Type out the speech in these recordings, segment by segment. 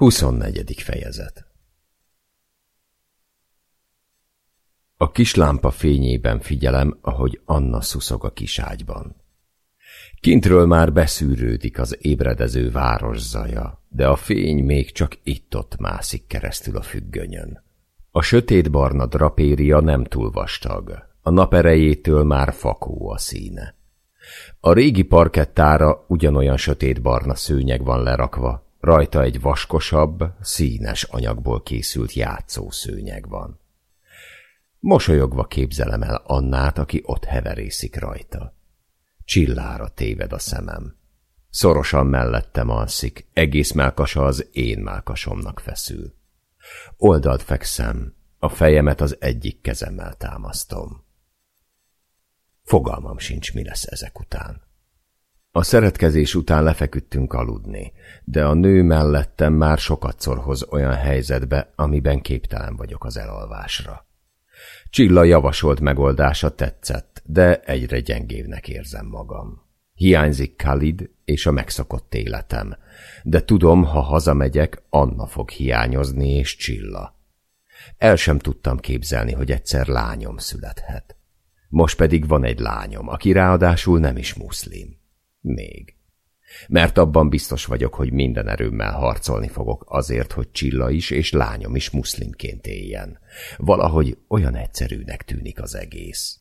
24. fejezet A kis lámpa fényében figyelem, ahogy Anna szuszog a kiságyban. Kintről már beszűrődik az ébredező város zaja, de a fény még csak itt-ott mászik keresztül a függönyön. A sötétbarna drapéria nem túl vastag, a nap erejétől már fakó a színe. A régi parkettára ugyanolyan sötétbarna szőnyeg van lerakva, Rajta egy vaskosabb, színes anyagból készült játszószőnyeg van. Mosolyogva képzelem el Annát, aki ott heverészik rajta. Csillára téved a szemem. Szorosan mellettem alszik, egész melkasa az én melkasomnak feszül. Oldalt fekszem, a fejemet az egyik kezemmel támasztom. Fogalmam sincs, mi lesz ezek után. A szeretkezés után lefeküdtünk aludni, de a nő mellettem már sokatszor hoz olyan helyzetbe, amiben képtelen vagyok az elalvásra. Csilla javasolt megoldása tetszett, de egyre gyengébbnek érzem magam. Hiányzik Khalid és a megszokott életem, de tudom, ha hazamegyek, Anna fog hiányozni és Csilla. El sem tudtam képzelni, hogy egyszer lányom születhet. Most pedig van egy lányom, aki ráadásul nem is muszlim. Még. Mert abban biztos vagyok, hogy minden erőmmel harcolni fogok azért, hogy Csilla is és lányom is muszlimként éljen. Valahogy olyan egyszerűnek tűnik az egész.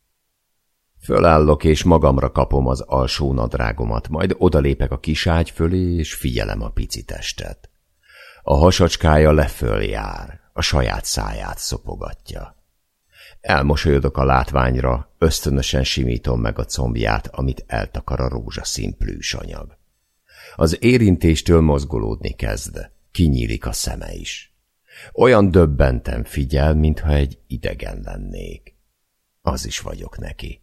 Fölállok és magamra kapom az alsó nadrágomat, majd odalépek a kiságy fölé, és figyelem a pici testet. A hasacskája leföl jár, a saját száját szopogatja. Elmosolyodok a látványra, ösztönösen simítom meg a combját, amit eltakar a rózsaszín anyag. Az érintéstől mozgolódni kezd, kinyílik a szeme is. Olyan döbbenten figyel, mintha egy idegen lennék. Az is vagyok neki.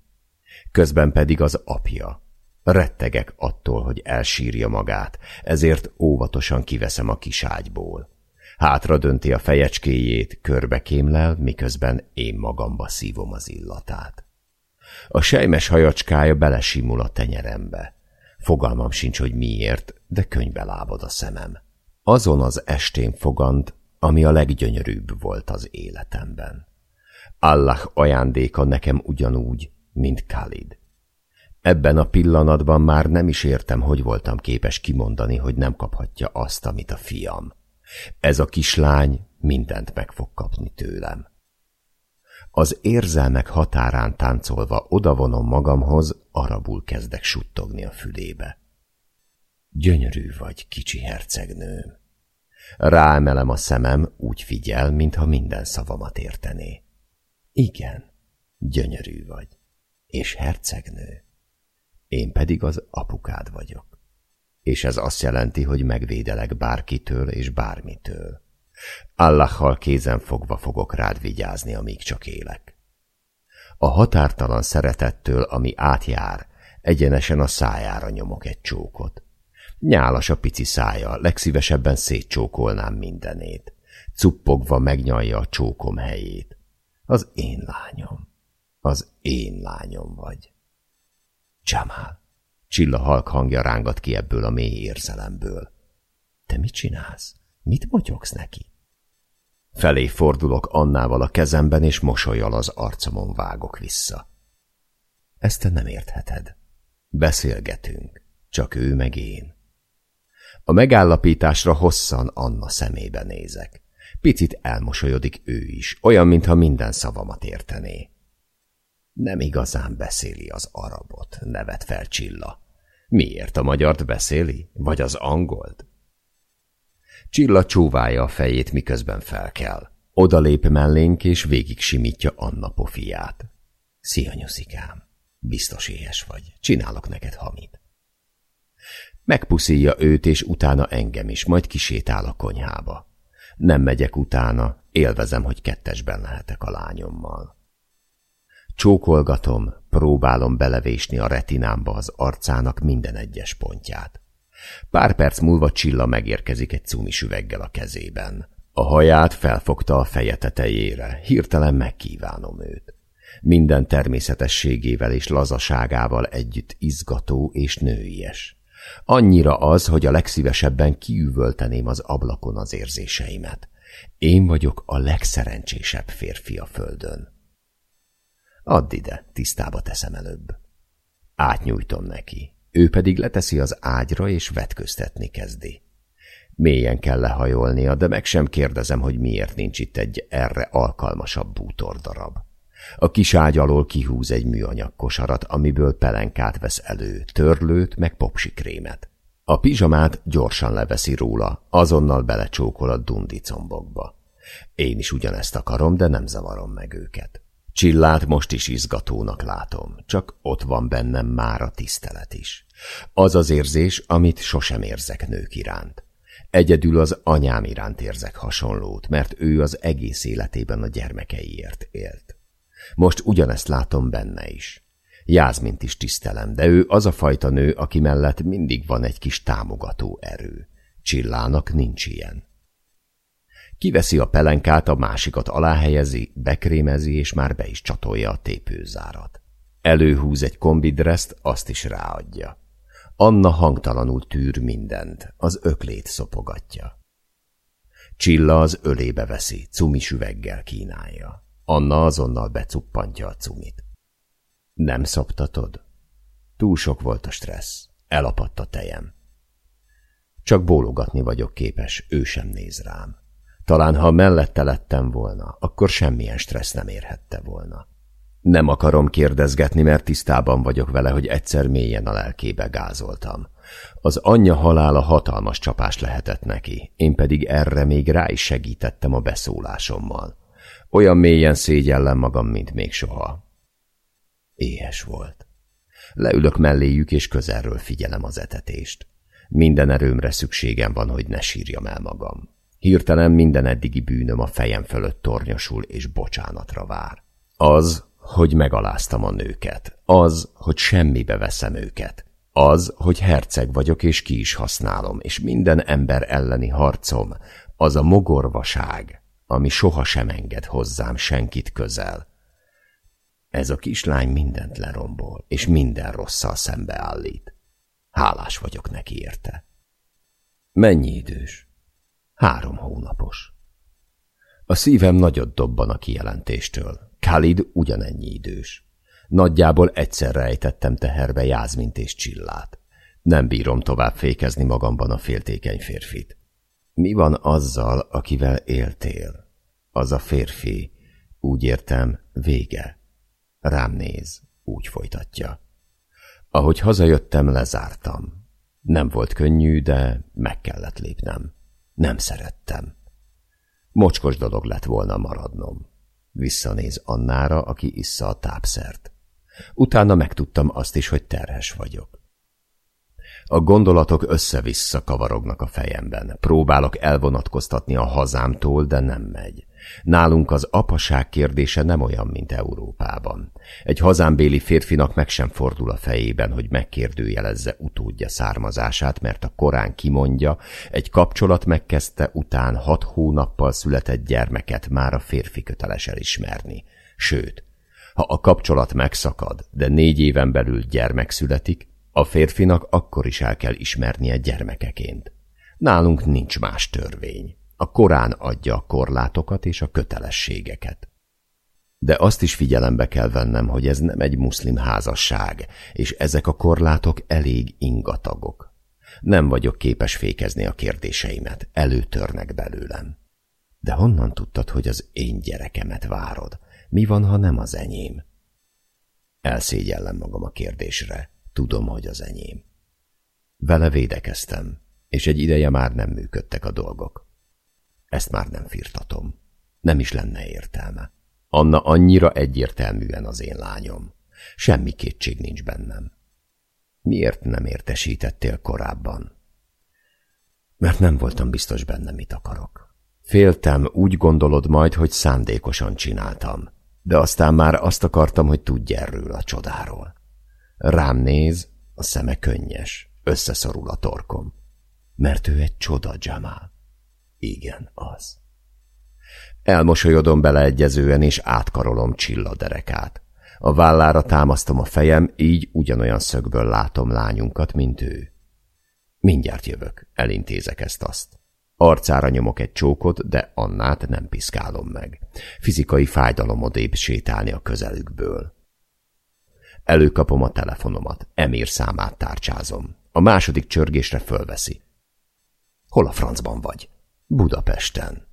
Közben pedig az apja. Rettegek attól, hogy elsírja magát, ezért óvatosan kiveszem a kiságyból. Hátra dönti a fejecskéjét, körbe kémlel, miközben én magamba szívom az illatát. A sejmes hajacskája belesimul a tenyerembe. Fogalmam sincs, hogy miért, de könybe lábad a szemem. Azon az estén fogant, ami a leggyönyörűbb volt az életemben. Allah ajándéka nekem ugyanúgy, mint Khalid. Ebben a pillanatban már nem is értem, hogy voltam képes kimondani, hogy nem kaphatja azt, amit a fiam. Ez a kislány mindent meg fog kapni tőlem. Az érzelmek határán táncolva odavonom magamhoz, arabul kezdek suttogni a fülébe. Gyönyörű vagy, kicsi hercegnőm. Ráemelem a szemem, úgy figyel, mintha minden szavamat értené. Igen, gyönyörű vagy, és hercegnő. Én pedig az apukád vagyok és ez azt jelenti, hogy megvédelek bárkitől és bármitől. Allahhal kézen fogva fogok rád vigyázni, amíg csak élek. A határtalan szeretettől, ami átjár, egyenesen a szájára nyomok egy csókot. Nyálas a pici szája, legszívesebben szétcsókolnám mindenét. Cuppogva megnyalja a csókom helyét. Az én lányom. Az én lányom vagy. Jamal. Csilla halk hangja rángat ki ebből a mély érzelemből. Te mit csinálsz? Mit motyogsz neki? Felé fordulok Annával a kezemben, és mosolyal az arcomon vágok vissza. Ezt te nem értheted. Beszélgetünk, csak ő meg én. A megállapításra hosszan Anna szemébe nézek. Picit elmosolyodik ő is, olyan, mintha minden szavamat értené. Nem igazán beszéli az arabot, nevet fel Csilla. Miért a magyart beszéli, vagy az angolt? Csilla csóválja a fejét, miközben felkel. Odalép mellénk, és végig simítja Anna pofiát. Szia, nyuszikám. Biztos éhes vagy. Csinálok neked hamit. Megpuszíja őt, és utána engem is, majd kisétál a konyhába. Nem megyek utána, élvezem, hogy kettesben lehetek a lányommal. Csókolgatom, próbálom belevésni a retinámba az arcának minden egyes pontját. Pár perc múlva Csilla megérkezik egy cumis üveggel a kezében. A haját felfogta a feje tetejére, hirtelen megkívánom őt. Minden természetességével és lazaságával együtt izgató és nőies. Annyira az, hogy a legszívesebben kiüvölteném az ablakon az érzéseimet. Én vagyok a legszerencsésebb férfi a földön. Add ide, tisztába teszem előbb. Átnyújtom neki, ő pedig leteszi az ágyra és vetköztetni kezdi. Mélyen kell lehajolnia, de meg sem kérdezem, hogy miért nincs itt egy erre alkalmasabb bútordarab. A kis ágy alól kihúz egy műanyag kosarat, amiből pelenkát vesz elő, törlőt, meg popsikrémet. A pizsamát gyorsan leveszi róla, azonnal belecsókol a dundi combokba. Én is ugyanezt akarom, de nem zavarom meg őket. Csillát most is izgatónak látom, csak ott van bennem már a tisztelet is. Az az érzés, amit sosem érzek nők iránt. Egyedül az anyám iránt érzek hasonlót, mert ő az egész életében a gyermekeiért élt. Most ugyanezt látom benne is. Jázmint is tisztelem, de ő az a fajta nő, aki mellett mindig van egy kis támogató erő. Csillának nincs ilyen. Kiveszi a pelenkát, a másikat aláhelyezi, bekrémezi, és már be is csatolja a tépőzárat. Előhúz egy kombidreszt, azt is ráadja. Anna hangtalanul tűr mindent, az öklét szopogatja. Csilla az ölébe veszi, cumis üveggel kínálja. Anna azonnal becuppantja a cumit. Nem szoptatod? Túl sok volt a stressz. Elapadt a tejem. Csak bólogatni vagyok képes, ő sem néz rám. Talán ha mellette lettem volna, akkor semmilyen stressz nem érhette volna. Nem akarom kérdezgetni, mert tisztában vagyok vele, hogy egyszer mélyen a lelkébe gázoltam. Az anyja halála hatalmas csapás lehetett neki, én pedig erre még rá is segítettem a beszólásommal. Olyan mélyen szégyellem magam, mint még soha. Éhes volt. Leülök melléjük, és közelről figyelem az etetést. Minden erőmre szükségem van, hogy ne sírjam el magam. Hirtelen minden eddigi bűnöm a fejem fölött tornyosul, és bocsánatra vár. Az, hogy megaláztam a nőket. Az, hogy semmibe veszem őket. Az, hogy herceg vagyok, és ki is használom, és minden ember elleni harcom, az a mogorvaság, ami soha sem enged hozzám senkit közel. Ez a kislány mindent lerombol, és minden rosszal szembeállít. Hálás vagyok neki érte. Mennyi idős? Három hónapos. A szívem nagyot dobban a kijelentéstől. Khalid ugyanennyi idős. Nagyjából egyszerre ejtettem teherbe Jázmint és Csillát. Nem bírom tovább fékezni magamban a féltékeny férfit. Mi van azzal, akivel éltél? Az a férfi, úgy értem, vége. Rám néz, úgy folytatja. Ahogy hazajöttem, lezártam. Nem volt könnyű, de meg kellett lépnem. Nem szerettem. Mocskos dolog lett volna maradnom. Visszanéz Annára, aki issza a tápszert. Utána megtudtam azt is, hogy terhes vagyok. A gondolatok össze-vissza kavarognak a fejemben. Próbálok elvonatkoztatni a hazámtól, de nem megy. Nálunk az apaság kérdése nem olyan, mint Európában. Egy hazámbéli férfinak meg sem fordul a fejében, hogy megkérdőjelezze utódja származását, mert a Korán kimondja, egy kapcsolat megkezdte után hat hónappal született gyermeket már a férfi köteles elismerni. Sőt, ha a kapcsolat megszakad, de négy éven belül gyermek születik, a férfinak akkor is el kell ismernie gyermekeként. Nálunk nincs más törvény. A Korán adja a korlátokat és a kötelességeket. De azt is figyelembe kell vennem, hogy ez nem egy muszlim házasság, és ezek a korlátok elég ingatagok. Nem vagyok képes fékezni a kérdéseimet, előtörnek belőlem. De honnan tudtad, hogy az én gyerekemet várod? Mi van, ha nem az enyém? Elszégyellem magam a kérdésre. Tudom, hogy az enyém. Vele védekeztem, és egy ideje már nem működtek a dolgok. Ezt már nem firtatom. Nem is lenne értelme. Anna annyira egyértelműen az én lányom. Semmi kétség nincs bennem. Miért nem értesítettél korábban? Mert nem voltam biztos benne, mit akarok. Féltem, úgy gondolod majd, hogy szándékosan csináltam, de aztán már azt akartam, hogy tudj erről a csodáról. Rám néz, a szeme könnyes, összeszorul a torkom. Mert ő egy csoda, Jamal. Igen, az. Elmosolyodom beleegyezően, és átkarolom Csilla derekát. A vállára támasztom a fejem, így ugyanolyan szögből látom lányunkat, mint ő. Mindjárt jövök, elintézek ezt-azt. Arcára nyomok egy csókot, de Annát nem piszkálom meg. Fizikai fájdalom odébb sétálni a közelükből. Előkapom a telefonomat, Emir számát tárcsázom. A második csörgésre fölveszi. Hol a francban vagy? Budapesten.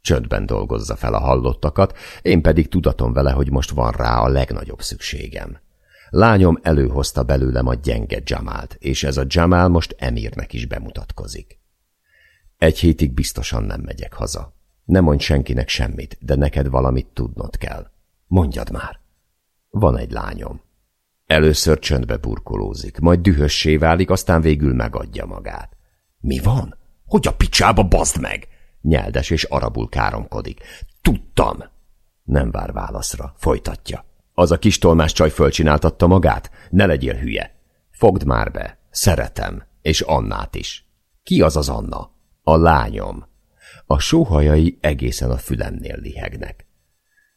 Csöndben dolgozza fel a hallottakat, én pedig tudatom vele, hogy most van rá a legnagyobb szükségem. Lányom előhozta belőlem a gyenge Jamált, és ez a Jamal most Emirnek is bemutatkozik. Egy hétig biztosan nem megyek haza. Ne mondj senkinek semmit, de neked valamit tudnod kell. Mondjad már. Van egy lányom. Először csöndbe burkolózik, majd dühössé válik, aztán végül megadja magát. Mi van? Hogy a picsába bazd meg? Nyeldes és arabul káromkodik. Tudtam! Nem vár válaszra. Folytatja. Az a kis tolmás csaj fölcsináltatta magát? Ne legyél hülye. Fogd már be. Szeretem. És Annát is. Ki az az Anna? A lányom. A sóhajai egészen a fülemnél lihegnek.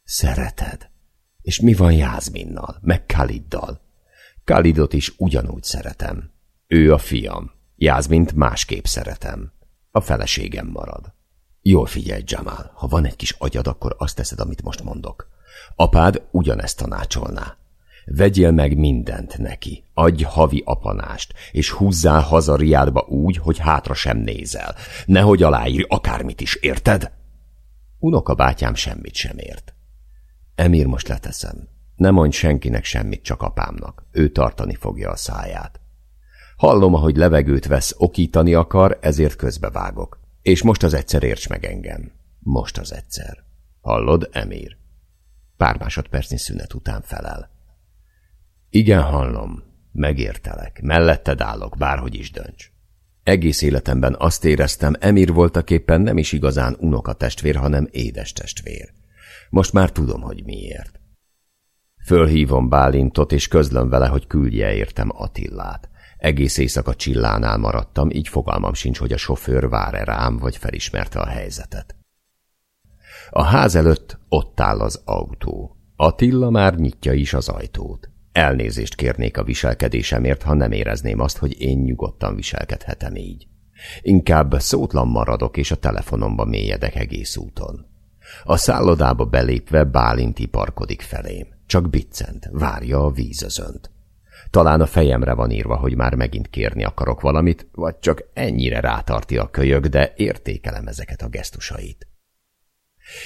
Szereted? És mi van Jászminnal, meg Kaliddal? Kalidot is ugyanúgy szeretem. Ő a fiam. Jászmint másképp szeretem. A feleségem marad. Jól figyelj, Jamal, ha van egy kis agyad, akkor azt teszed, amit most mondok. Apád ugyanezt tanácsolná. Vegyél meg mindent neki, adj havi apanást, és húzzál haza Riádba úgy, hogy hátra sem nézel. Nehogy aláírj akármit is, érted? Unoka bátyám semmit sem ért. Emir, most leteszem. Ne mondj senkinek semmit, csak apámnak. Ő tartani fogja a száját. Hallom, ahogy levegőt vesz, okítani akar, ezért közbevágok. És most az egyszer érts meg engem. Most az egyszer. Hallod, Emir? Pár másodpercnyi szünet után felel. Igen, hallom. Megértelek. Melletted állok, bárhogy is dönts. Egész életemben azt éreztem, Emir voltaképpen nem is igazán unokatestvér, hanem édes testvér. Most már tudom, hogy miért. Fölhívom Bálintot, és közlöm vele, hogy küldje értem Attillát. Egész éjszaka csillánál maradtam, így fogalmam sincs, hogy a sofőr vár-e rám, vagy felismerte a helyzetet. A ház előtt ott áll az autó. Attila már nyitja is az ajtót. Elnézést kérnék a viselkedésemért, ha nem érezném azt, hogy én nyugodtan viselkedhetem így. Inkább szótlan maradok, és a telefonomba mélyedek egész úton. A szállodába belépve Bálinti parkodik felém. Csak biccent, várja a vízözönt. Talán a fejemre van írva, hogy már megint kérni akarok valamit, vagy csak ennyire rátarti a kölyök, de értékelem ezeket a gesztusait.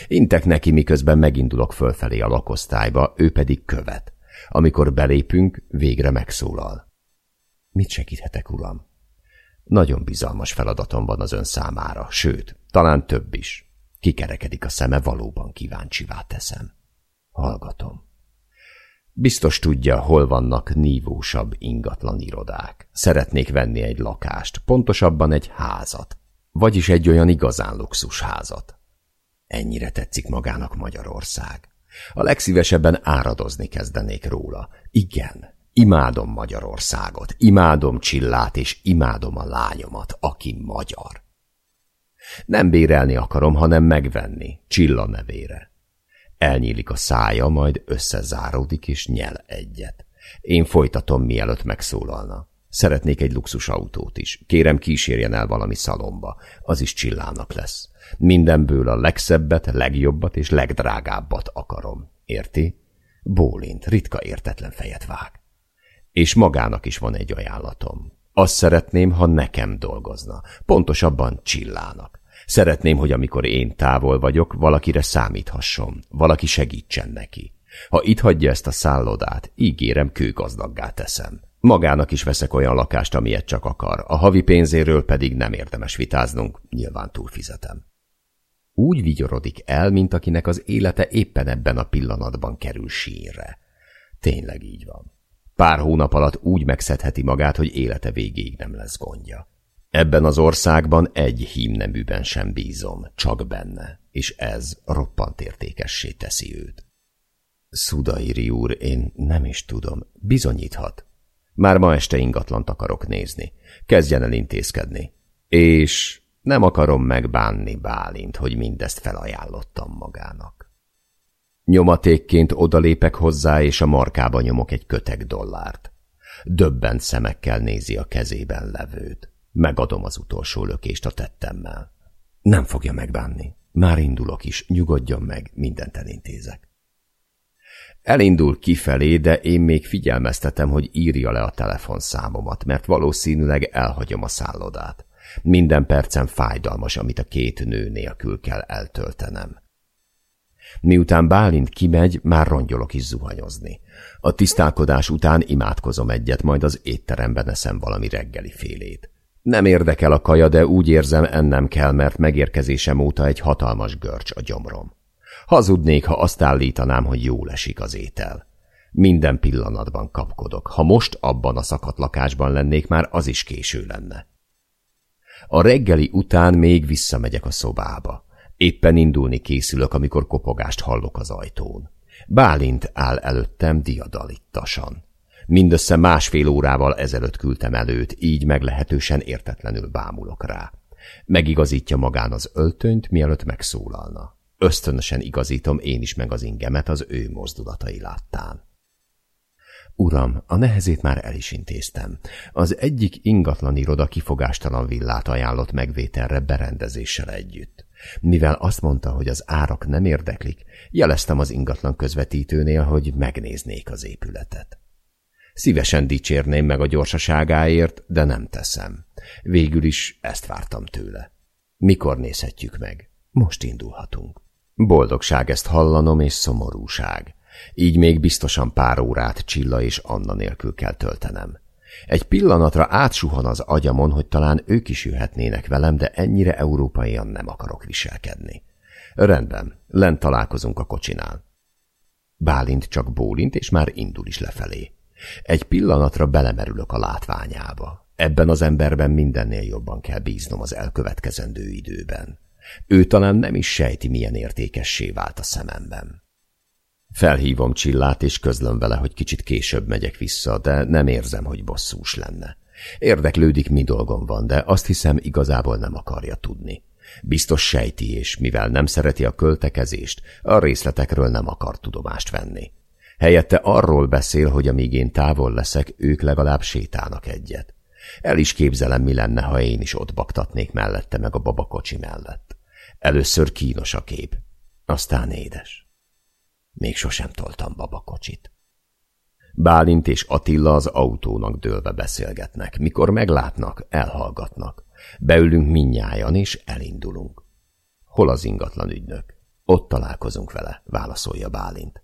Intek neki, miközben megindulok fölfelé a lakosztályba, ő pedig követ. Amikor belépünk, végre megszólal. Mit segíthetek, uram? Nagyon bizalmas feladatom van az ön számára, sőt, talán több is. Kikerekedik a szeme, valóban kíváncsivá teszem. Hallgatom. Biztos tudja, hol vannak nívósabb ingatlan irodák. Szeretnék venni egy lakást, pontosabban egy házat, vagyis egy olyan igazán luxusházat. Ennyire tetszik magának Magyarország. A legszívesebben áradozni kezdenék róla. Igen, imádom Magyarországot, imádom Csillát, és imádom a lányomat, aki magyar. Nem bérelni akarom, hanem megvenni, Csilla nevére. Elnyílik a szája, majd összezáródik és nyel egyet. Én folytatom, mielőtt megszólalna. Szeretnék egy luxusautót is. Kérem, kísérjen el valami szalomba. Az is csillának lesz. Mindenből a legszebbet, legjobbat és legdrágábbat akarom. Érti? Bólint, ritka értetlen fejet vág. És magának is van egy ajánlatom. Azt szeretném, ha nekem dolgozna. Pontosabban csillának. Szeretném, hogy amikor én távol vagyok, valakire számíthasson, valaki segítsen neki. Ha itt hagyja ezt a szállodát, ígérem, kőgazdaggá teszem. Magának is veszek olyan lakást, amilyet csak akar, a havi pénzéről pedig nem érdemes vitáznunk, nyilván túlfizetem. Úgy vigyorodik el, mint akinek az élete éppen ebben a pillanatban kerül sírre. Tényleg így van. Pár hónap alatt úgy megszedheti magát, hogy élete végéig nem lesz gondja. Ebben az országban egy hímneműben sem bízom, csak benne, és ez roppant értékessé teszi őt. Szudairi úr, én nem is tudom, bizonyíthat. Már ma este ingatlant akarok nézni. Kezdjen el intézkedni. És nem akarom megbánni Bálint, hogy mindezt felajánlottam magának. Nyomatékként odalépek hozzá, és a markába nyomok egy kötek dollárt. Döbbent szemekkel nézi a kezében levőt. Megadom az utolsó lökést a tettemmel. Nem fogja megbánni. Már indulok is, nyugodjon meg, mindent elintézek. Elindul kifelé, de én még figyelmeztetem, hogy írja le a telefonszámomat, mert valószínűleg elhagyom a szállodát. Minden percem fájdalmas, amit a két nő nélkül kell eltöltenem. Miután Bálint kimegy, már rongyolok is zuhanyozni. A tisztálkodás után imádkozom egyet, majd az étteremben eszem valami reggeli félét. Nem érdekel a kaja, de úgy érzem, ennem kell, mert megérkezésem óta egy hatalmas görcs a gyomrom. Hazudnék, ha azt állítanám, hogy jól esik az étel. Minden pillanatban kapkodok. Ha most abban a szakadt lakásban lennék, már az is késő lenne. A reggeli után még visszamegyek a szobába. Éppen indulni készülök, amikor kopogást hallok az ajtón. Bálint áll előttem diadalittasan. Mindössze másfél órával ezelőtt küldtem előt, így meglehetősen értetlenül bámulok rá. Megigazítja magán az öltönyt, mielőtt megszólalna. Ösztönösen igazítom én is meg az ingemet az ő mozdulatai láttán. Uram, a nehezét már el is intéztem. Az egyik ingatlan iroda kifogástalan villát ajánlott megvételre berendezéssel együtt. Mivel azt mondta, hogy az árak nem érdeklik, jeleztem az ingatlan közvetítőnél, hogy megnéznék az épületet. Szívesen dicsérném meg a gyorsaságáért, de nem teszem. Végül is ezt vártam tőle. Mikor nézhetjük meg? Most indulhatunk. Boldogság ezt hallanom, és szomorúság. Így még biztosan pár órát Csilla és Anna nélkül kell töltenem. Egy pillanatra átsuhan az agyamon, hogy talán ők is jöhetnének velem, de ennyire európaian nem akarok viselkedni. Rendben, lent találkozunk a kocsinál. Bálint csak bólint, és már indul is lefelé. Egy pillanatra belemerülök a látványába. Ebben az emberben mindennél jobban kell bíznom az elkövetkezendő időben. Ő talán nem is sejti, milyen értékessé vált a szememben. Felhívom Csillát, és közlöm vele, hogy kicsit később megyek vissza, de nem érzem, hogy bosszús lenne. Érdeklődik, mi dolgom van, de azt hiszem, igazából nem akarja tudni. Biztos sejti, és mivel nem szereti a költekezést, a részletekről nem akar tudomást venni. Helyette arról beszél, hogy amíg én távol leszek, ők legalább sétálnak egyet. El is képzelem, mi lenne, ha én is ott baktatnék mellette meg a babakocsi mellett. Először kínos a kép, aztán édes. Még sosem toltam babakocsit. Bálint és Attila az autónak dőlve beszélgetnek. Mikor meglátnak, elhallgatnak. Beülünk minnyájan, és elindulunk. Hol az ingatlan ügynök? Ott találkozunk vele, válaszolja Bálint.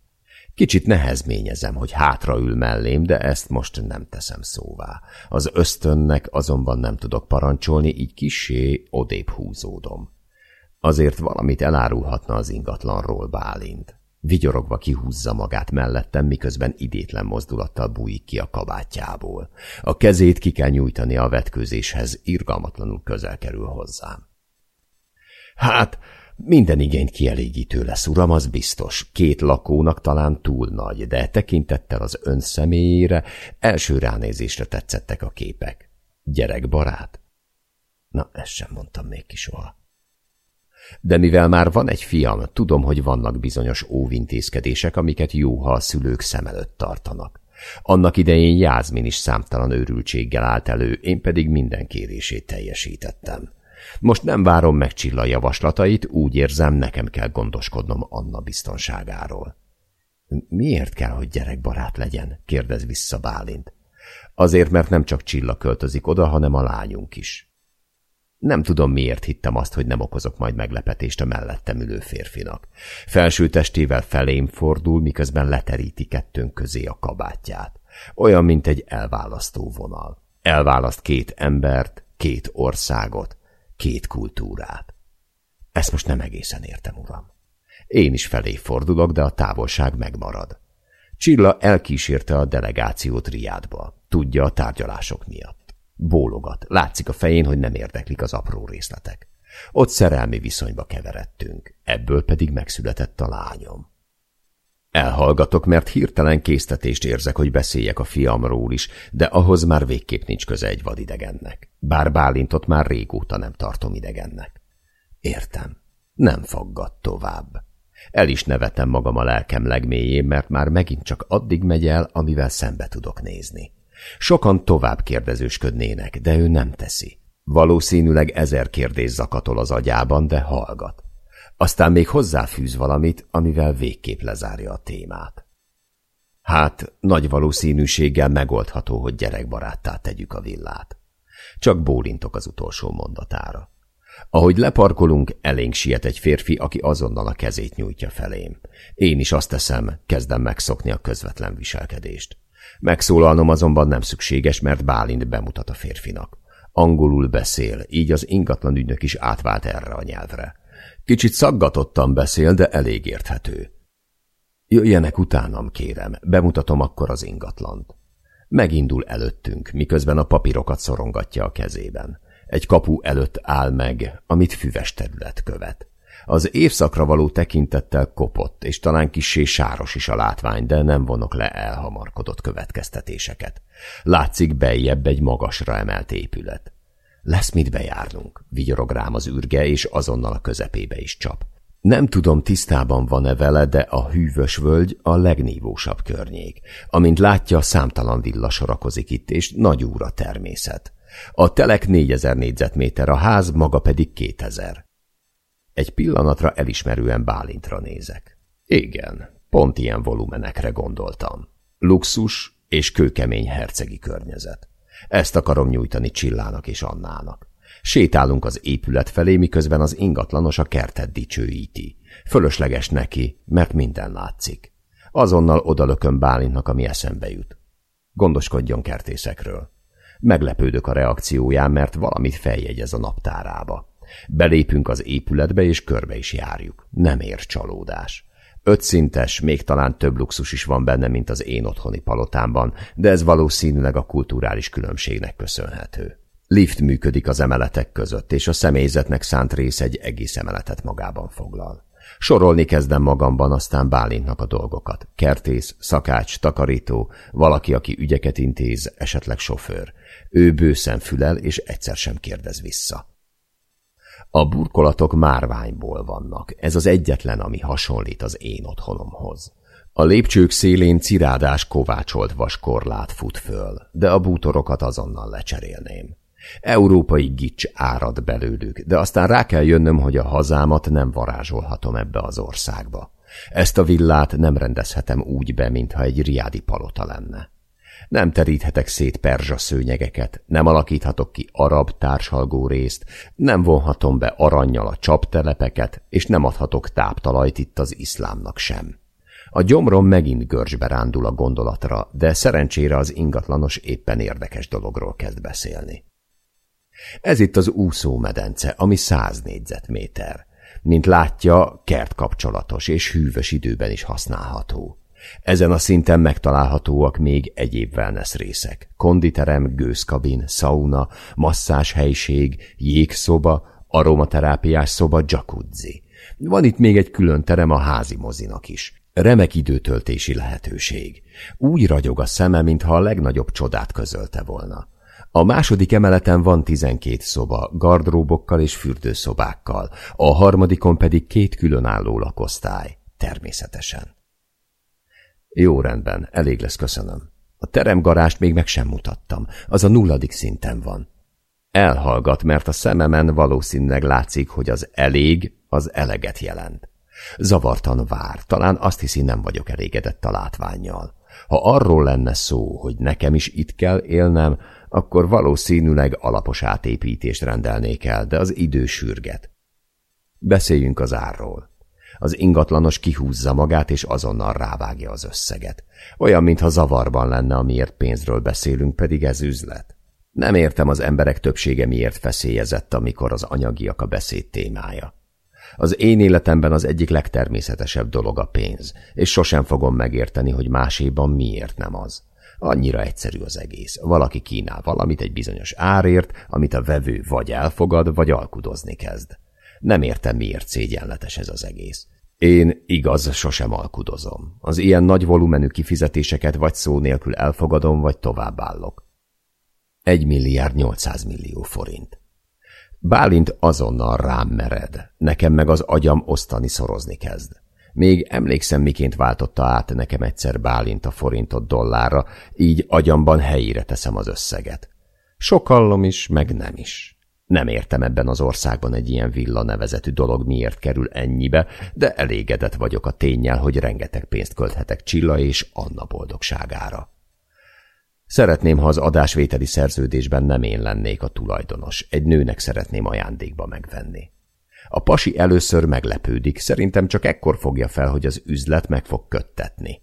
Kicsit nehezményezem, hogy hátraül mellém, de ezt most nem teszem szóvá. Az ösztönnek azonban nem tudok parancsolni, így kisé odébb húzódom. Azért valamit elárulhatna az ingatlanról Bálint. Vigyorogva kihúzza magát mellettem, miközben idétlen mozdulattal bújik ki a kabátjából. A kezét ki kell nyújtani a vetkőzéshez, irgalmatlanul közel kerül hozzám. Hát, minden igényt kielégítő lesz, uram, az biztos. Két lakónak talán túl nagy, de tekintettel az ön személyére első ránézésre tetszettek a képek. Gyerekbarát? Na, ezt sem mondtam még ki soha. De mivel már van egy fiam, tudom, hogy vannak bizonyos óvintézkedések, amiket jó, ha a szülők szem előtt tartanak. Annak idején Jázmin is számtalan őrültséggel állt elő, én pedig minden kérését teljesítettem. Most nem várom meg Csilla javaslatait, úgy érzem, nekem kell gondoskodnom Anna biztonságáról. Miért kell, hogy gyerekbarát legyen? kérdez vissza Bálint. Azért, mert nem csak Csilla költözik oda, hanem a lányunk is. Nem tudom, miért hittem azt, hogy nem okozok majd meglepetést a mellettem ülő férfinak. Felső testével felém fordul, miközben leteríti kettőnk közé a kabátját. Olyan, mint egy elválasztó vonal. Elválaszt két embert, két országot, két kultúrát. Ezt most nem egészen értem, uram. Én is felé fordulok, de a távolság megmarad. Csilla elkísérte a delegációt Riádba. Tudja a tárgyalások miatt. Bólogat. Látszik a fején, hogy nem érdeklik az apró részletek. Ott szerelmi viszonyba keveredtünk. Ebből pedig megszületett a lányom. Elhallgatok, mert hirtelen késztetést érzek, hogy beszéljek a fiamról is, de ahhoz már végképp nincs köze egy vadidegennek. Bár Bálintot már régóta nem tartom idegennek. Értem. Nem faggat tovább. El is nevetem magam a lelkem legmélyén, mert már megint csak addig megy el, amivel szembe tudok nézni. Sokan tovább kérdezősködnének, de ő nem teszi. Valószínűleg ezer kérdés zakatol az agyában, de hallgat. Aztán még hozzáfűz valamit, amivel végképp lezárja a témát. Hát, nagy valószínűséggel megoldható, hogy gyerekbaráttá tegyük a villát. Csak bólintok az utolsó mondatára. Ahogy leparkolunk, elénk siet egy férfi, aki azonnal a kezét nyújtja felém. Én is azt teszem, kezdem megszokni a közvetlen viselkedést. Megszólalnom azonban nem szükséges, mert Bálint bemutat a férfinak. Angolul beszél, így az ingatlan ügynök is átvált erre a nyelvre. Kicsit szaggatottan beszél, de elég érthető. Jöjjenek utánam, kérem, bemutatom akkor az ingatlant. Megindul előttünk, miközben a papírokat szorongatja a kezében. Egy kapu előtt áll meg, amit füves terület követ. Az évszakra való tekintettel kopott, és talán kissé sáros is a látvány, de nem vonok le elhamarkodott következtetéseket. Látszik bejjebb egy magasra emelt épület. Lesz mit bejárnunk, vigyorog rám az űrge, és azonnal a közepébe is csap. Nem tudom, tisztában van-e vele, de a hűvös völgy a legnívósabb környék. Amint látja, számtalan villa sorakozik itt, és nagy úra természet. A telek 4000 négyzetméter, a ház maga pedig 2000. Egy pillanatra elismerően Bálintra nézek. Igen, pont ilyen volumenekre gondoltam. Luxus és kőkemény hercegi környezet. Ezt akarom nyújtani Csillának és Annának. Sétálunk az épület felé, miközben az ingatlanos a kertet dicsőíti. Fölösleges neki, mert minden látszik. Azonnal odalököm Bálintnak, ami eszembe jut. Gondoskodjon kertészekről. Meglepődök a reakcióján, mert valamit feljegyez a naptárába. Belépünk az épületbe, és körbe is járjuk. Nem ér csalódás. Ötszintes, még talán több luxus is van benne, mint az én otthoni palotámban, de ez valószínűleg a kulturális különbségnek köszönhető. Lift működik az emeletek között, és a személyzetnek szánt rész egy egész emeletet magában foglal. Sorolni kezdem magamban aztán Bálintnak a dolgokat. Kertész, szakács, takarító, valaki, aki ügyeket intéz, esetleg sofőr. Ő bőszen fülel, és egyszer sem kérdez vissza. A burkolatok márványból vannak, ez az egyetlen, ami hasonlít az én otthonomhoz. A lépcsők szélén cirádás kovácsolt vaskorlát fut föl, de a bútorokat azonnal lecserélném. Európai gics árad belőlük, de aztán rá kell jönnöm, hogy a hazámat nem varázsolhatom ebbe az országba. Ezt a villát nem rendezhetem úgy be, mintha egy riádi palota lenne. Nem teríthetek szét perzsa szőnyegeket, nem alakíthatok ki arab társalgó részt, nem vonhatom be aranyjal a csaptelepeket, és nem adhatok táptalajt itt az iszlámnak sem. A gyomrom megint görcsbe rándul a gondolatra, de szerencsére az ingatlanos éppen érdekes dologról kezd beszélni. Ez itt az úszómedence, ami száz négyzetméter. Mint látja, kert kapcsolatos és hűvös időben is használható. Ezen a szinten megtalálhatóak még egyéb wellness részek. Konditerem, gőzkabin, sauna, masszás helység, jégszoba, aromaterápiás szoba, jacuzzi. Van itt még egy külön terem a házi mozinak is. Remek időtöltési lehetőség. Úgy ragyog a szeme, mintha a legnagyobb csodát közölte volna. A második emeleten van tizenkét szoba, gardróbokkal és fürdőszobákkal, a harmadikon pedig két különálló lakosztály, természetesen. Jó rendben, elég lesz, köszönöm. A teremgarást még meg sem mutattam, az a nulladik szinten van. Elhallgat, mert a szememen valószínűleg látszik, hogy az elég az eleget jelent. Zavartan vár, talán azt hiszi nem vagyok elégedett a látványjal. Ha arról lenne szó, hogy nekem is itt kell élnem, akkor valószínűleg alapos átépítést rendelnék el, de az idő sürget. Beszéljünk az árról. Az ingatlanos kihúzza magát, és azonnal rávágja az összeget. Olyan, mintha zavarban lenne, amiért pénzről beszélünk, pedig ez üzlet. Nem értem az emberek többsége miért feszélyezett, amikor az anyagiak a beszéd témája. Az én életemben az egyik legtermészetesebb dolog a pénz, és sosem fogom megérteni, hogy máséban miért nem az. Annyira egyszerű az egész. Valaki kínál valamit egy bizonyos árért, amit a vevő vagy elfogad, vagy alkudozni kezd. Nem értem, miért szégyenletes ez az egész. Én igaz, sosem alkudozom. Az ilyen nagy volumenű kifizetéseket vagy szó nélkül elfogadom, vagy továbbállok. Egy milliárd nyolcszáz millió forint. Bálint azonnal rám mered, nekem meg az agyam osztani szorozni kezd. Még emlékszem, miként váltotta át nekem egyszer Bálint a forintot dollárra, így agyamban helyére teszem az összeget. Sokallom is, meg nem is. Nem értem ebben az országban egy ilyen villa nevezetű dolog miért kerül ennyibe, de elégedett vagyok a tényel, hogy rengeteg pénzt költhetek Csilla és Anna boldogságára. Szeretném, ha az adásvételi szerződésben nem én lennék a tulajdonos, egy nőnek szeretném ajándékba megvenni. A pasi először meglepődik, szerintem csak ekkor fogja fel, hogy az üzlet meg fog köttetni.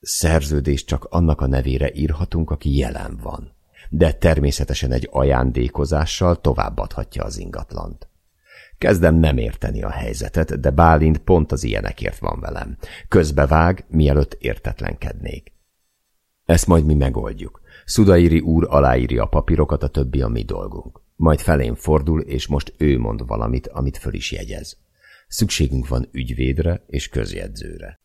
Szerződést csak annak a nevére írhatunk, aki jelen van, de természetesen egy ajándékozással továbbadhatja az ingatlant. Kezdem nem érteni a helyzetet, de Bálint pont az ilyenekért van velem. Közbevág, mielőtt értetlenkednék. Ezt majd mi megoldjuk. Szudairi úr aláírja a papírokat, a többi a mi dolgunk. Majd felén fordul, és most ő mond valamit, amit föl is jegyez. Szükségünk van ügyvédre és közjegyzőre.